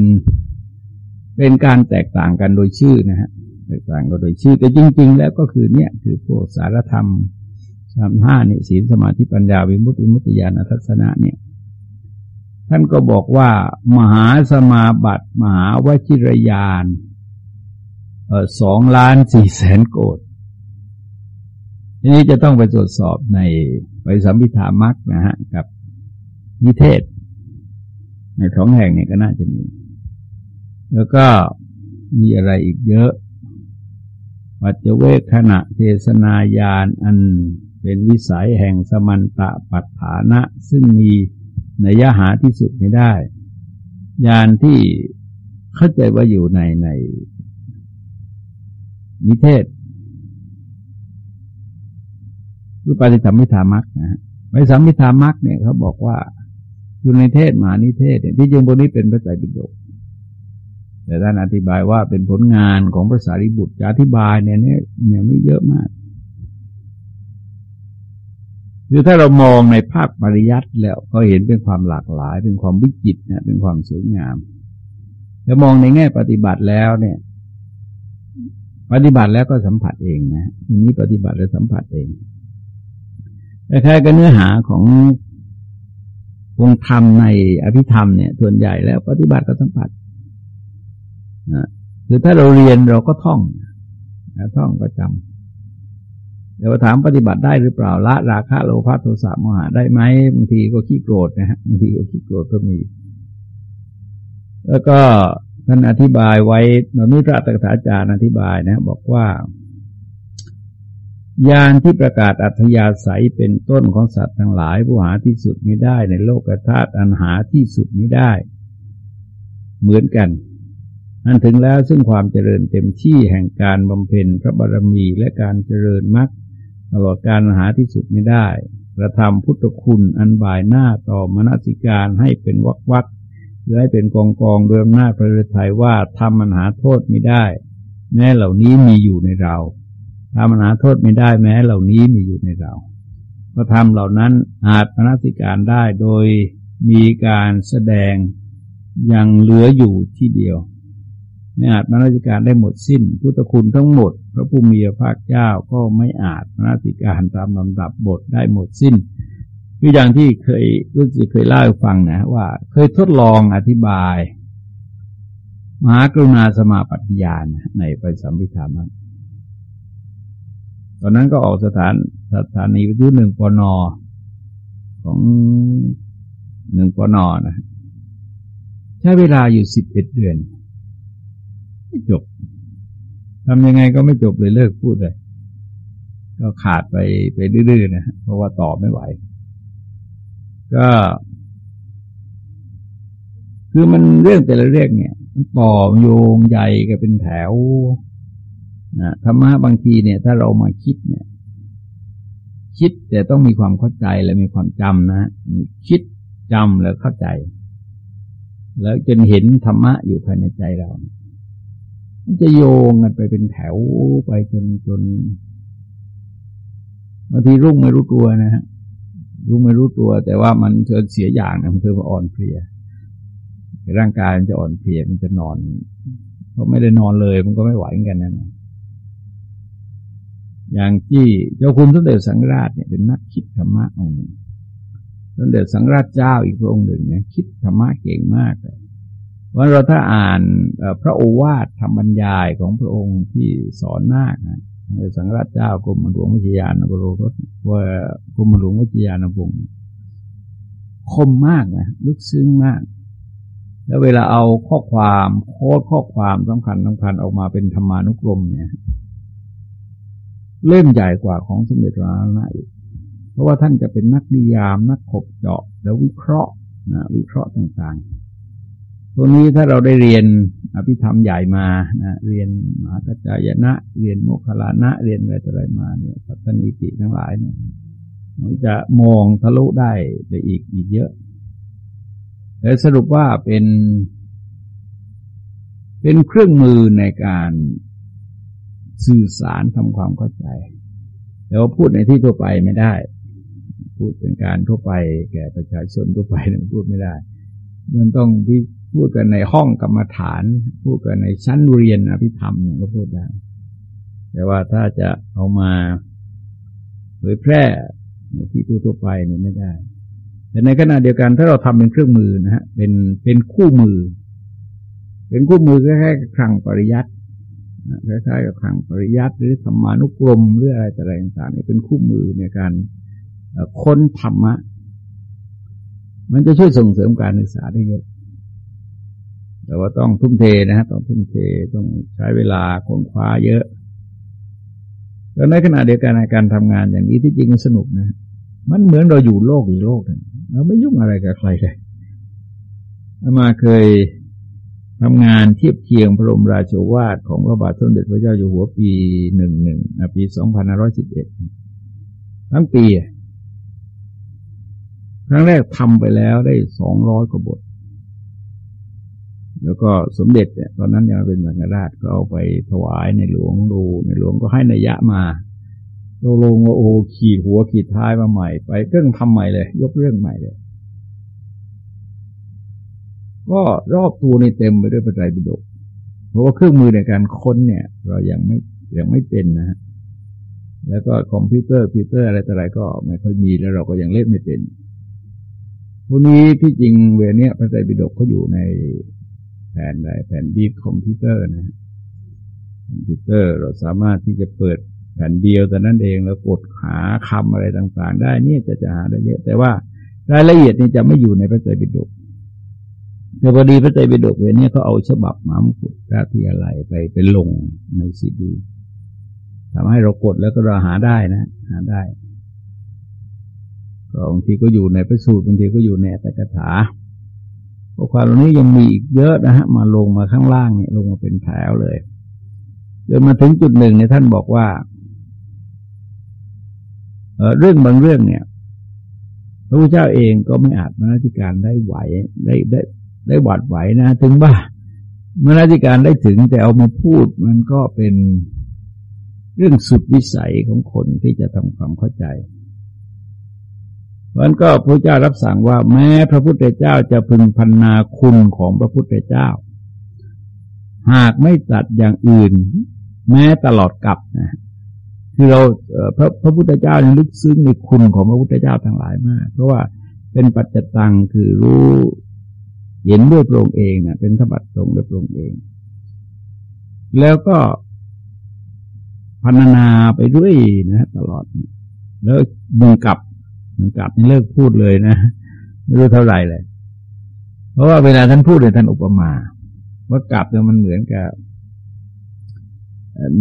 เป็นการแตกต่างกันโดยชื่อนะฮะแตกต่างกันโดยชื่อแต่จริง ๆ แล้วก็คือเนี่ย คือพวกสารธรรมสามห้าเนี่ยศีลสมาธิปัญญาวิมุตติมุตติญาณทัศนะเนี่ย ท่านก็บอกว่า มหาสมาบัติ มหาวชิรยานสองล้านสี่แสนโกด ทีนี้จะต้องไปตรวจสอบในไปสัมพิธามักนะฮะกับนิเทศ ในท้องแห่งเนี่ยก็น่าจะมี แล้วก็มีอะไรอีกเยอะปัจเวกขณะเทศนายานอันเป็นวิสัยแห่งสมันตะปัฏฐานะ ซึ่งมีในยะหาที่สุดไม่ได้ ยานที่เข้าใจว่าอยู่ในในนิเทศ รือปฏิสัมพิธามักนะฮะปฏิสัมพิธามักเนี่ยเขาบอกว่าอยู่ในเทศมหานิเทศเนี่ยที่จริงพวกนี้เป็นพระไตรปิฎกแต่ท่านอธิบายว่าเป็นผลงานของพระสารีบุตรจะอธิบายเนี่ยเนี่ยเนี่ยนี้เยอะมากคือถ้าเรามองในภาคปริยัติแล้วก็เห็นเป็นความหลากหลาย เป็นความวิจิตรนะเป็นความสวยงาม แล้วมองในแง่ปฏิบัติแล้วเนี่ย ปฏิบัติแล้วก็สัมผัสเองนะทีนี้ปฏิบัติแล้วสัมผัสเอง คล้ายๆกับเนื้อหาของวงธรรมในอภิธรรมเนี่ย ส่วนใหญ่แล้วปฏิบัติก็สัมผัสนะคือถ้าเราเรียนเราก็ท่องท่องก็จำแต่ว่าถามปฏิบัติได้หรือเปล่าละราคะโลภะโทสะโมหะได้ไหมบางทีก็ขี้โกรธนะฮะบางทีก็ขี้โกรธก็มี แล้วก็ท่านอธิบายไว้นนุตระตถาจารย์อธิบายนะ บอกว่า ยานที่ประกาศอัธยาศัยเป็นต้นของสัตว์ทั้งหลายผู้หาที่สุดไม่ได้ในโลกธาตุอันหาที่สุดไม่ได้ เหมือนกันอันถึงแล้วซึ่งความเจริญเต็มที่แห่งการบำเพ็ญพระบารมีและการเจริญมรรคตลอดการหาที่สุดไม่ได้กระทำพุทธคุณอันบ่ายหน้าต่อมนสิการให้เป็นวักวักหรือให้เป็นกองกองโดยอำนาจพระฤทัยว่าทำมันหาโทษไม่ได้แม้เหล่านี้มีอยู่ในเรา ทำมนาโทษไม่ได้แม้เหล่านี้มีอยู่ในเรา ก็ทำเหล่านั้นอาจมนสิการได้โดยมีการแสดงยังเหลืออยู่ที่เดียว ไม่อาจมนสิการได้หมดสิ้น พุทธคุณทั้งหมด พระผู้มีพระภาคเจ้าก็ไม่อาจมนสิการตามลำดับบทได้หมดสิ้นคืออย่างที่เคยรู้สึกเคยเล่าให้ฟังนะว่า เคยทดลองอธิบาย มหากรุณาสมาปัฏญาณในไปสัมพิธามัน ตอนนั้นก็ออกสถานสถานีวิทยุหนึ่งปนอของหนึ่งปนอนะใช้เวลาอยู่สิบเอ็ดเดือนไม่จบทำยังไงก็ไม่จบเลยเลิกพูดเลย ก็ขาดไปไปดื้อๆนะเพราะว่าตอบไม่ไหว ก็คือมันเรื่องแต่ละเรื่องเนี่ย มันต่อโยงใหญ่กันเป็นแถว นะธรรมะบางทีเนี่ย ถ้าเรามาคิดเนี่ย คิดแต่ต้องมีความเข้าใจและมีความจำนะคิดจำแล้วเข้าใจ แล้วจนเห็นธรรมะอยู่ภายในใจเรา มันจะโยงกันไปเป็นแถวไปจนจนบางทีรุ่งไม่รู้ตัวนะฮะรุ่งไม่รู้ตัว แต่ว่ามันเกิดเสียอย่างนะมันคืออ่อนเพลียร่างกายมันจะอ่อนเพลียมันจะนอนเพราะไม่ได้นอนเลย มันก็ไม่ไหวกันนั่นนะ อย่างที่เจ้าคุณสมเด็จสังราชเนี่ยเป็นนักคิดธรรมะองค์หนึ่งสมเด็จสังราชเจ้าอีกพระองค์หนึ่งเนี่ยคิดธรรมะเก่งมากเลยว่าเราถ้าอ่านพระโอวาทธรรมบรรยายของพระองค์ที่สอนนาคนะสังราชเจ้ากรมหลวงวิทยานบรรสว่ากรมหลวงวิทยานวงศ์คมมากนะลึกซึ้งมาก แล้วเวลาเอาข้อความโค้ดข้อความสำคัญสำคัญออกมาเป็นธรรมานุกรมเนี่ย เล่มใหญ่กว่าของสมเด็จพระนารายณ์เพราะว่าท่านจะเป็นนักนิยาม นักขบเจาะ แล้ววิเคราะห์นะวิเคราะห์ต่างๆ ตัวนี้ถ้าเราได้เรียนอภิธรรมใหญ่มานะเรียนมหากัจจายนะ เรียนโมคคลานะ เรียนอะไรต่ออะไรมาเนี่ยสัตนิติทั้งหลายเนี่ยมันจะมองทะลุได้ไปอีกอีกเยอะแต่สรุปว่าเป็น เป็นเครื่องมือในการ สื่อสารทำความเข้าใจ แต่ว่าพูดในที่ทั่วไปไม่ได้ พูดเป็นการทั่วไป แก่ประชาชนทั่วไปนั้นพูดไม่ได้ มันต้องพูดกันในห้องกรรมฐาน พูดกันในชั้นเรียนอภิธรรมเนี่ยก็พูดได้ แต่ว่าถ้าจะเอามาเผยแพร่ในที่ทั่วไปเนี่ยไม่ได้ แต่ในขณะเดียวกันถ้าเราทำเป็นเครื่องมือนะฮะเป็นเป็นคู่มือ เป็นคู่มือแคล้ายๆคลังปริยัติ คล้ายๆกับทางปริยัติหรือธรรมานุกรมหรืออะไรต่างๆนี่เป็นคู่มือในการค้นธรรมะ มันจะช่วยส่งเสริมการศึกษาได้เยอะแต่ว่าต้องทุ่มเทนะฮะต้องทุ่มเทต้องใช้เวลาค้นคว้าเยอะแล้วในขณะเดียวกันในการทำงานอย่างนี้ที่จริงมันสนุกนะ มันเหมือนเราอยู่โลกอีกโลกหนึ่งเราไม่ยุ่งอะไรกับใครเลยมาเคย ทำงานเทียบเคียงพระบรมราชวาทของพระบาทสมเด็จพระเจ้าอยู่หัวปีหนึ่งหนึ่งปีสองพันห้าร้อยสิบเอ็ดทั้งปีครั้งแรกทำไปแล้วได้สองร้อยกว่าบท แล้วก็สมเด็จเนี่ยตอนนั้นยังเป็นสังฆราชก็เอาไปถวายในหลวงดูในหลวงก็ให้นัยยะมาโลลงว่าโอ้ขีดหัวขีดท้ายมาใหม่ไปเรื่องทำใหม่เลย ยกเรื่องใหม่เลย ก็รอบตัวนี่เต็มไปด้วยปัจจัยปิฎกเพราะว่าเครื่องมือในการค้นเนี่ย เรายังไม่ยังไม่เป็นนะฮะแล้วก็คอมพิวเตอร์พิวเตอร์อะไรต่ออะไรก็ไม่ค่อยมีแล้วเราก็ยังเล่นไม่เป็นพวกนี้ที่จริงเวลานี้พระไตรปิฎกเขาอยู่ในแผ่นใดแผ่นดีคอมพิวเตอร์นะคอมพิวเตอร์เราสามารถที่จะเปิดแผ่นเดียวแค่นั้นเองแล้วกดหาคำอะไรต่างๆ ได้เนี่ยจะจะหาได้เยอะ แต่ว่ารายละเอียดนี่จะไม่อยู่ในพระไตรปิฎก แต่พอดีพระไตรปิฎกเวลนี้เขาเอาฉบับมามกุฎราที่อะไรไปเป็นลงในซีดีทำให้เรากดแล้วก็เราหาได้นะ หาได้ก็บางทีก็อยู่ในพระสูตรบางทีก็อยู่ในอัตถกถาข้อความเหล่านี้ยังมีอีกเยอะนะฮะ มาลงมาข้างล่างเนี่ยลงมาเป็นแถวเลยจนมาถึงจุดหนึ่งเนี่ยท่านบอกว่าเเรื่องบางเรื่องเนี่ย พระพุทธเจ้าเองก็ไม่อาจมนาธิการได้ไหวได้ได้ ได้หวาดไหวนะ ถึงว่าเมื่อนาธิการได้ถึงแต่เอามาพูดมันก็เป็นเรื่องสุดวิสัยของคนที่จะทำความเข้าใจมันก็พระเจ้ารับสั่งว่า แม้พระพุทธเจ้าจะพึงพันนาคุณของพระพุทธเจ้า หากไม่ตัดอย่างอื่น แม้ตลอดกับนะคือเราพระพระพุทธเจ้ายังลึกซึ้งในคุณของพระพุทธเจ้าทั้งหลายมาก เพราะว่าเป็นปัจจตังคือรู้ เห็นด้วยพระองค์เองนะเป็นธบัตตรงด้วยพระองค์เอง แล้วก็พันนาไปด้วยนะ ตลอด แล้วมึงกลับมันกลับนี่เลิกพูดเลยนะ ไม่รู้เท่าไหร่เลย เพราะว่าเวลาท่านพูดเลยท่านอุปมาว่ากลับเนี่ยมันเหมือนกับ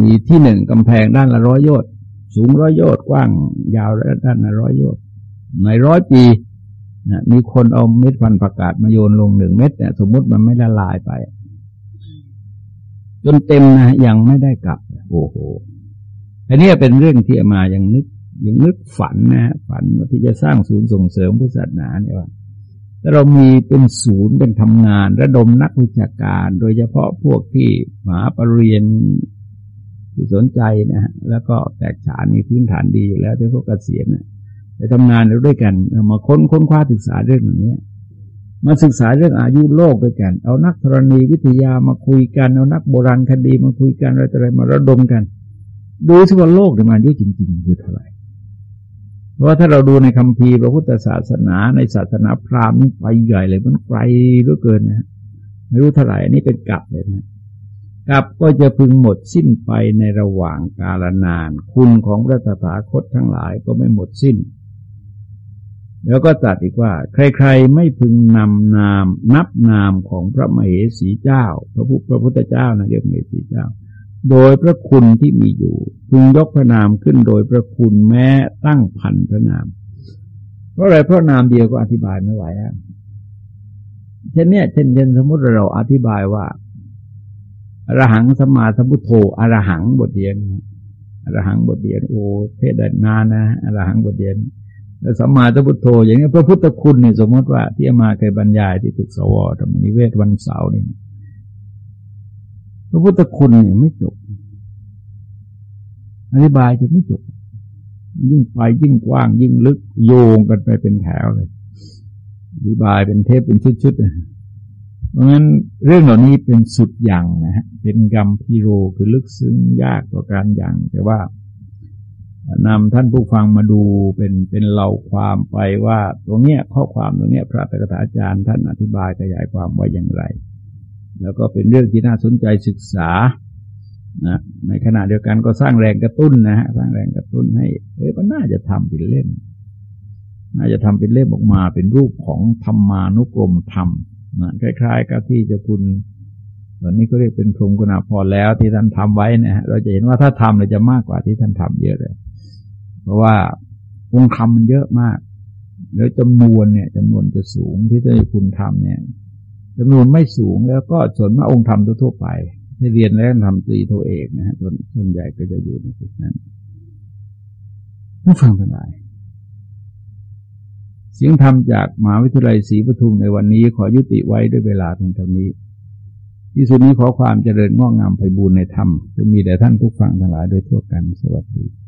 มีที่หนึ่งกำแพงด้านละร้อยโยชน์สูงร้อยโยชน์กว้างยาวด้านละร้อยโยชน์ในร้อยปี นะมีคนเอาเม็ดพันประกาศมาโยนลงหนึ่งเม็ดเนี่ยสมมติมันไม่ละลายไป จนเต็มนะยังไม่ได้กลับ โอ้โหอันนี้เป็นเรื่องที่มายังนึกยังนึกฝันนะฝันว่าที่จะสร้างศูนย์ส่งเสริมพุทธศาสนาเนี่ยว่าถ้าเรามีเป็นศูนย์เป็นทำงาน ระดมนักวิชาการ โดยเฉพาะพวกที่มหาปรริญญาที่สนใจนะฮะแล้วก็แตกฉานมีพื้นฐานดีอยู่แล้วที่พวกเกษียณนะ ไปทำงานด้วยกันมาค้นค้นคว้าศึกษาเรื่องนี้มาศึกษาเรื่องอายุโลกด้วยกัน เอานักธรณีวิทยามาคุยกัน เอานักโบราณคดีมาคุยกันอะไรอะไรมาระดมกัน ดูที่ว่าโลกเนี่ยมันอายุจริงๆคือเท่าไหร่เพราะว่าถ้าเราดูในคัมภีร์พระพุทธศาสนาในศาสนาพราหมณ์นี่ไปใหญ่เลยมันไกลเหลือเกินนะไม่รู้เท่าไหร่อันนี้เป็นกลับเลยนะกลับก็จะพึงหมดสิ้นไปในระหว่างกาลนาน คุณของพระตถาคตทั้งหลายก็ไม่หมดสิ้น แล้วก็ตัดอีกว่า ใครๆไม่พึงนำนามนับนามของพระมเหสีเจ้า พระพระพุทธเจ้านะเรียกมเหสีเจ้า โดยพระคุณที่มีอยู่ พึงยกพระนามขึ้นโดยพระคุณแม้ตั้งพันพระนาม เพราะอะไรเพราะนามเดียวก็อธิบายไม่ไหวอะเช่นเนี้ยเช่นเช่นสมมติเราอธิบายว่าอรหังสมาสมุทโธอรหังบทเดียนอรหังบทเดียนโอ้เทศดนานนะอรหังบทเดียน แล้วสัมมาสัพุทโธอย่างนี้พระพุทธคุณเนี่ยสมมติว่าที่มาเคยบรรยายที่ตึกสวธรรมนิเวศวันเสาร์นี่พระพุทธคุณเนี่ยไม่จบ อธิบายจะไม่จบ ยิ่งไปยิ่งกว้าง ยิ่งลึกโยงกันไปเป็นแถวเลย อธิบายเป็นเทปเป็นชุดๆเพราะงั้นเรื่องเหล่านี้เป็นสุดอย่างนะฮะเป็นกรรมพิโรคือลึกซึ้งยากต่อการอย่างแต่ว่า นำท่านผู้ฟังมาดูเป็นเป็นเราความไปว่าตรงเนี้ยข้อความตรงเนี้ยพระตถาจารย์ท่านอธิบายขยายความว่าอย่างไร แล้วก็เป็นเรื่องที่น่าสนใจศึกษานะในขณะเดียวกันก็สร้างแรงกระตุ้นนะฮะสร้างแรงกระตุ้นให้เอ้ยมันน่าจะทำเป็นเล่มน่าจะทำเป็นเล่มออกมาเป็นรูปของธรรมานุกรมธรรมนะคล้าย ๆ กับที่เจ้าคุณตอนนี้ก็เรียกเป็นพรมกุณาพรแล้วที่ท่านทำไว้นะฮะเราจะเห็นว่าถ้าทำเราจะมากกว่าที่ท่านทำเยอะเลย เพราะว่าองค์คำมันเยอะมาก แล้วจำนวนเนี่ยจำนวนจะสูงที่จะคุณทำเนี่ยจำนวนไม่สูงแล้วก็ส่วนมากองค์ธรรมทั่วไป ที่เรียนแล้วทำตรีโทเอกนะฮะส่วนใหญ่ก็จะอยู่ในจุดนั้นผู้ฟังทั้งหลายเสียงธรรมจากมหาวิทยาลัยศรีปทุมในวันนี้ขอยุติไว้ด้วยเวลาเพียงเท่านี้ ที่สุดนี้ขอความเจริญงอกงามไปบูรณนธรรมจะมีแด่ท่านผู้ฟังทั้งหลายโดยทั่วกันสวัสดี